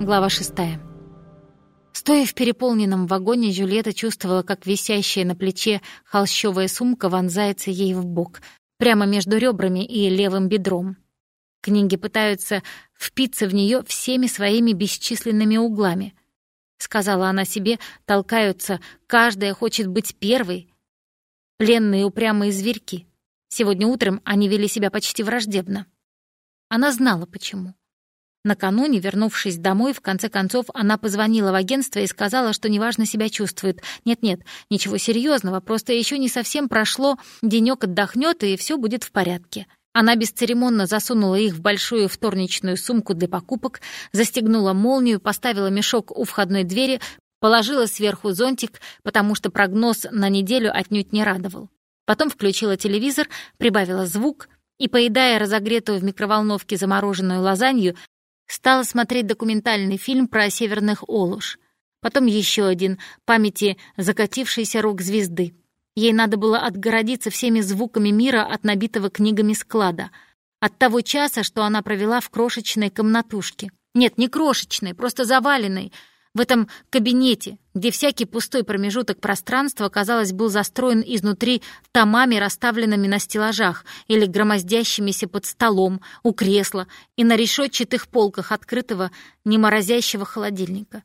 Глава шестая. Стоя в переполненном вагоне, Жюльетта чувствовала, как висящая на плече холщовая сумка вонзается ей в бок, прямо между ребрами и левым бедром. Книги пытаются впиться в нее всеми своими бесчисленными углами. Сказала она себе, толкаются, каждая хочет быть первой. Пленные упрямые зверьки. Сегодня утром они вели себя почти враждебно. Она знала, почему. Накануне, вернувшись домой, в конце концов, она позвонила в агентство и сказала, что неважно себя чувствует. Нет-нет, ничего серьезного, просто еще не совсем прошло, денек отдохнет и все будет в порядке. Она бесцеремонно засунула их в большую вторничную сумку для покупок, застегнула молнию, поставила мешок у входной двери, положила сверху зонтик, потому что прогноз на неделю отнюдь не радовал. Потом включила телевизор, прибавила звук и, поедая разогретую в микроволновке замороженную лазанью, Стала смотреть документальный фильм про северных Олуш. Потом еще один «Памяти закатившейся рок-звезды». Ей надо было отгородиться всеми звуками мира от набитого книгами склада. От того часа, что она провела в крошечной комнатушке. Нет, не крошечной, просто заваленной — в этом кабинете, где всякий пустой промежуток пространства, казалось, был застроен изнутри томами, расставленными на стеллажах или громоздящимися под столом, у кресла и на решетчатых полках открытого, неморозящего холодильника.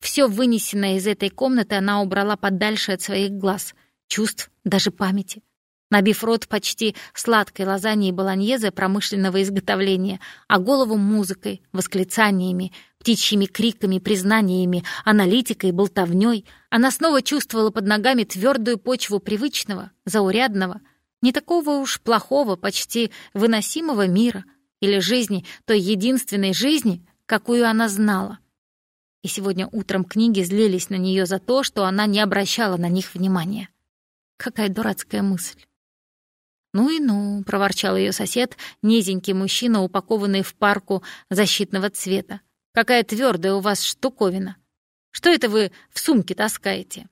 Все вынесенное из этой комнаты она убрала подальше от своих глаз, чувств, даже памяти набив рот почти сладкой лазаньей болоньезе промышленного изготовления, а голову музыкой, восклицаниями, птичьими криками, признаниями, аналитикой, болтовней, она снова чувствовала под ногами твердую почву привычного, заурядного, не такого уж плохого, почти выносимого мира или жизни, той единственной жизни, какую она знала. И сегодня утром книги злились на нее за то, что она не обращала на них внимания. Какая дурацкая мысль. «Ну и ну», — проворчал ее сосед, низенький мужчина, упакованный в парку защитного цвета. «Какая твердая у вас штуковина! Что это вы в сумке таскаете?»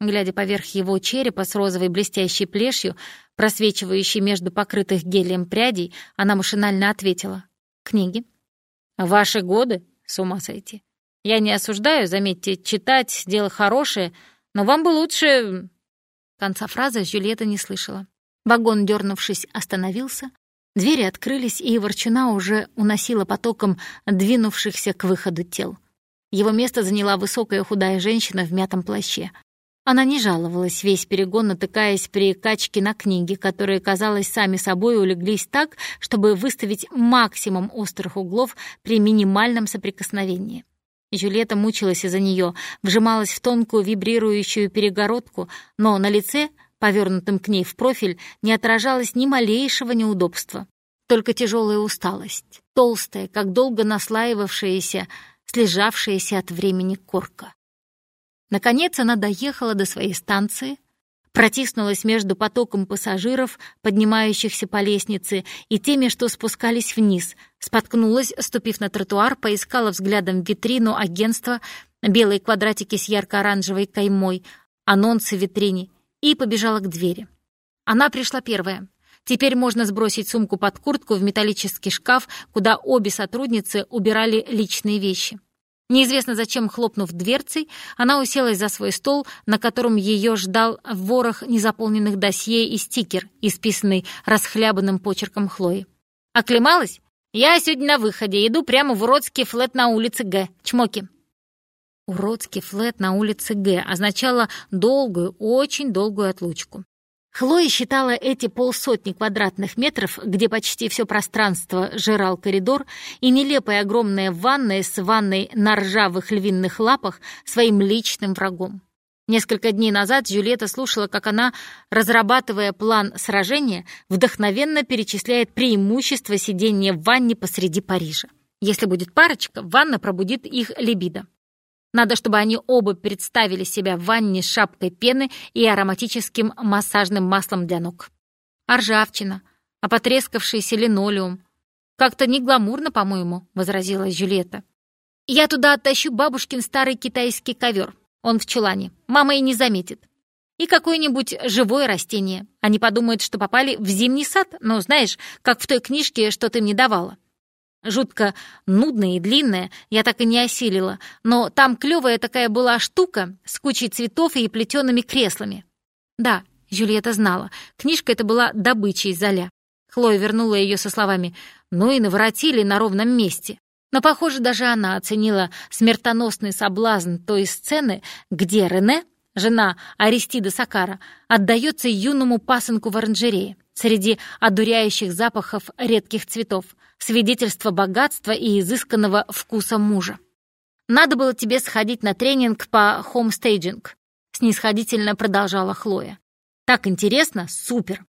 Глядя поверх его черепа с розовой блестящей плешью, просвечивающей между покрытых гелием прядей, она машинально ответила. «Книги». «Ваши годы? С ума сойти. Я не осуждаю, заметьте, читать — дело хорошее, но вам бы лучше...» Конца фразы Жюльетта не слышала. Вагон, дернувшись, остановился. Двери открылись, и Ворчуна уже уносила потоком двинувшихся к выходу тел. Его место заняла высокая худая женщина в мятом плаще. Она не жаловалась, весь перегон натыкаясь при качке на книги, которые, казалось, сами собой улеглись так, чтобы выставить максимум острых углов при минимальном соприкосновении. Жюлета мучилась из-за нее, вжималась в тонкую вибрирующую перегородку, но на лице — повернутым к ней в профиль, не отражалось ни малейшего неудобства. Только тяжелая усталость, толстая, как долго наслаивавшаяся, слежавшаяся от времени корка. Наконец она доехала до своей станции, протиснулась между потоком пассажиров, поднимающихся по лестнице, и теми, что спускались вниз, споткнулась, ступив на тротуар, поискала взглядом витрину агентства, белые квадратики с ярко-оранжевой каймой, анонсы витрине и побежала к двери. Она пришла первая. Теперь можно сбросить сумку под куртку в металлический шкаф, куда обе сотрудницы убирали личные вещи. Неизвестно зачем, хлопнув дверцей, она уселась за свой стол, на котором ее ждал ворох незаполненных досье и стикер, исписанный расхлябанным почерком Хлои. «Оклемалась? Я сегодня на выходе, иду прямо в уродский флет на улице Г. Чмоки». Уродский флет на улице Г означало долгую, очень долгую отлучку. Хлоя считала эти полсотни квадратных метров, где почти все пространство жирал коридор, и нелепая огромная ванная с ванной на ржавых львиных лапах своим личным врагом. Несколько дней назад Джульетта слушала, как она, разрабатывая план сражения, вдохновенно перечисляет преимущества сидения в ванне посреди Парижа. Если будет парочка, ванна пробудит их либидо. Надо, чтобы они оба представили себя в ванне с шапкой пены и ароматическим массажным маслом для ног. А ржавчина, а потрескавшийся линолеум. Как-то не гламурно, по-моему, — возразила Жюльетта. Я туда оттащу бабушкин старый китайский ковер. Он в чулане. Мама и не заметит. И какое-нибудь живое растение. Они подумают, что попали в зимний сад, ну, знаешь, как в той книжке, что ты мне давала. Жутко нудная и длинная, я так и не осилила, но там клевая такая была штука с кучей цветов и плетеными креслами. Да, Жюльетта знала, книжка эта была добычей Золя. Хлоя вернула ее со словами «ну и наворотили на ровном месте». Но, похоже, даже она оценила смертоносный соблазн той сцены, где Рене, жена Аристида Сакара, отдается юному пасынку в оранжерее среди одуряющих запахов редких цветов, свидетельство богатства и изысканного вкуса мужа. «Надо было тебе сходить на тренинг по хомстейджинг», снисходительно продолжала Хлоя. «Так интересно, супер!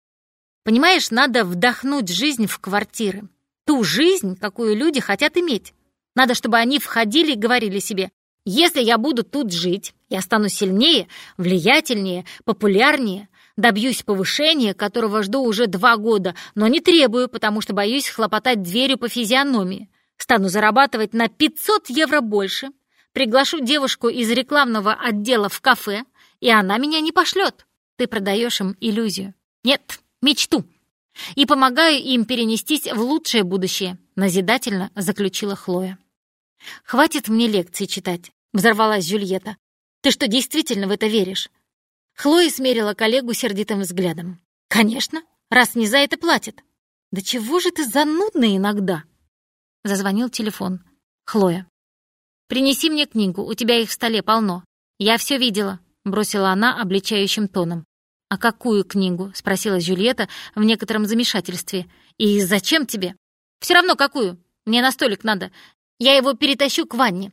Понимаешь, надо вдохнуть жизнь в квартиры. Ту жизнь, какую люди хотят иметь. Надо, чтобы они входили и говорили себе, если я буду тут жить, я стану сильнее, влиятельнее, популярнее, добьюсь повышения, которого жду уже два года, но не требую, потому что боюсь хлопотать дверью по физиономии. Стану зарабатывать на 500 евро больше, приглашу девушку из рекламного отдела в кафе, и она меня не пошлет. Ты продаешь им иллюзию. Нет, мечту и помогаю им перенестись в лучшее будущее», — назидательно заключила Хлоя. «Хватит мне лекции читать», — взорвалась Жюльетта. «Ты что, действительно в это веришь?» Хлоя смерила коллегу сердитым взглядом. «Конечно, раз не за это платят». «Да чего же ты занудная иногда?» Зазвонил телефон. Хлоя. «Принеси мне книгу, у тебя их в столе полно. Я все видела», — бросила она обличающим тоном. «А какую книгу?» — спросила Жюльетта в некотором замешательстве. «И зачем тебе?» «Все равно какую. Мне на столик надо. Я его перетащу к ванне.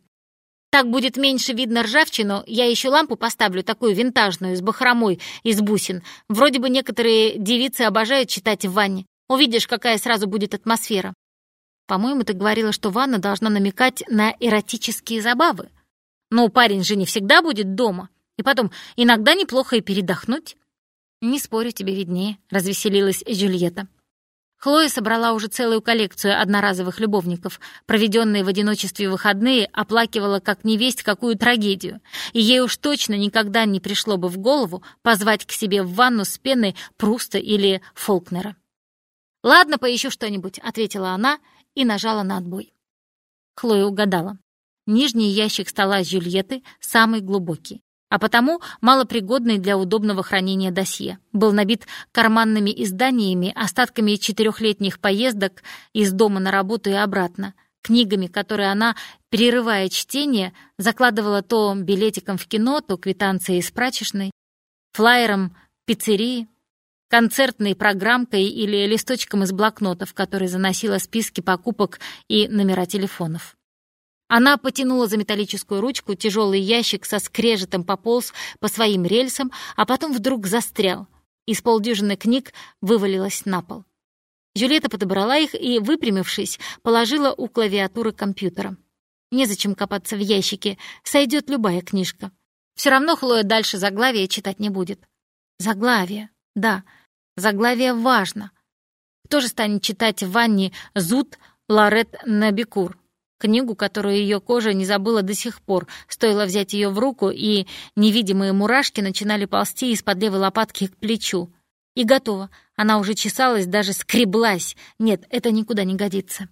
Так будет меньше видно ржавчину. Я еще лампу поставлю, такую винтажную, с бахромой, из бусин. Вроде бы некоторые девицы обожают читать в ванне. Увидишь, какая сразу будет атмосфера. По-моему, ты говорила, что ванна должна намекать на эротические забавы. Но парень же не всегда будет дома. И потом, иногда неплохо и передохнуть. «Не спорю, тебе виднее», — развеселилась Жюльетта. Хлоя собрала уже целую коллекцию одноразовых любовников. Проведенные в одиночестве выходные оплакивала как невесть какую трагедию. И ей уж точно никогда не пришло бы в голову позвать к себе в ванну с пеной Пруста или Фолкнера. «Ладно, поищу что-нибудь», — ответила она и нажала на отбой. Хлоя угадала. Нижний ящик стола Жюльетты самый глубокий а потому малопригодный для удобного хранения досье. Был набит карманными изданиями, остатками четырехлетних поездок из дома на работу и обратно, книгами, которые она, перерывая чтение, закладывала то билетиком в кино, то квитанцией из прачечной, флаером пиццерии, концертной программкой или листочком из блокнотов, который заносила списки покупок и номера телефонов. Она потянула за металлическую ручку, тяжелый ящик со скрежетом пополз по своим рельсам, а потом вдруг застрял. Из полдюжины книг вывалилась на пол. Жюлета подобрала их и, выпрямившись, положила у клавиатуры компьютера. Незачем копаться в ящике, сойдет любая книжка. Все равно Хлоя дальше заглавия читать не будет. Заглавие, да, заглавие важно. Кто же станет читать в ванне «Зуд Ларет Набикур»? Книгу, которую ее кожа не забыла до сих пор. Стоило взять ее в руку, и невидимые мурашки начинали ползти из-под левой лопатки к плечу. И готово. Она уже чесалась, даже скреблась. Нет, это никуда не годится.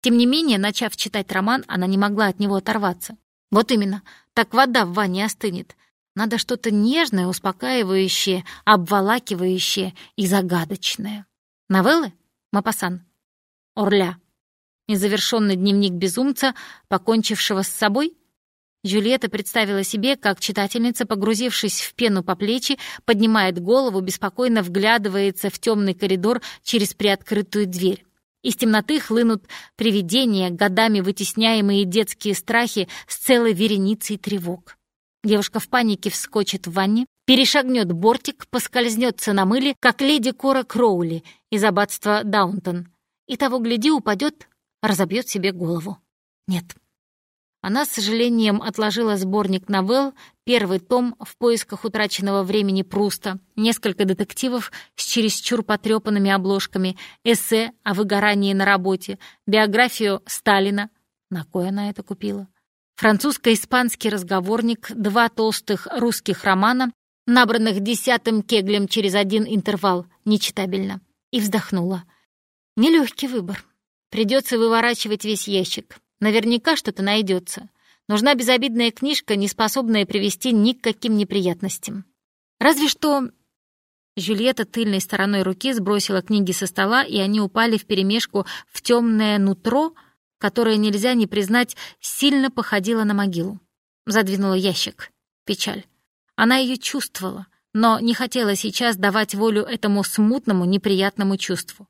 Тем не менее, начав читать роман, она не могла от него оторваться. Вот именно, так вода в ванне остынет. Надо что-то нежное, успокаивающее, обволакивающее и загадочное. Новеллы? Мапасан. Орля. Незавершенный дневник безумца, покончившего с собой? Джульетта представила себе, как читательница, погрузившись в пену по плечи, поднимает голову, беспокойно вглядывается в темный коридор через приоткрытую дверь. Из темноты хлынут привидения, годами вытесняемые детские страхи с целой вереницей тревог. Девушка в панике вскочит в ванне, перешагнет бортик, поскользнется на мыле, как леди Кора Кроули из аббатства Даунтон. И того, гляди, упадет разобьет себе голову. Нет. Она с сожалением отложила сборник новелл, первый том в поисках утраченного времени Пруста, несколько детективов с чересчур потрепанными обложками, эссе о выгорании на работе, биографию Сталина. На кой она это купила? Французско-испанский разговорник, два толстых русских романа, набранных десятым кеглем через один интервал, нечитабельно. И вздохнула. Нелегкий выбор. Придется выворачивать весь ящик. Наверняка что-то найдется. Нужна безобидная книжка, не способная привести ни к каким неприятностям. Разве что... Жюльетта тыльной стороной руки сбросила книги со стола, и они упали вперемешку в темное нутро, которое нельзя не признать, сильно походило на могилу. Задвинула ящик. Печаль. Она ее чувствовала, но не хотела сейчас давать волю этому смутному, неприятному чувству.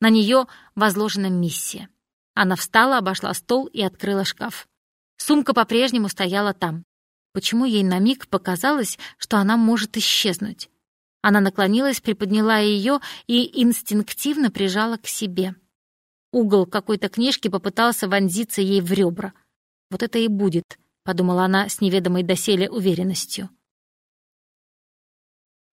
На нее возложена миссия. Она встала, обошла стол и открыла шкаф. Сумка по-прежнему стояла там. Почему ей на миг показалось, что она может исчезнуть? Она наклонилась, приподняла ее и инстинктивно прижала к себе. Угол какой-то книжки попытался вонзиться ей в ребра. «Вот это и будет», — подумала она с неведомой доселе уверенностью.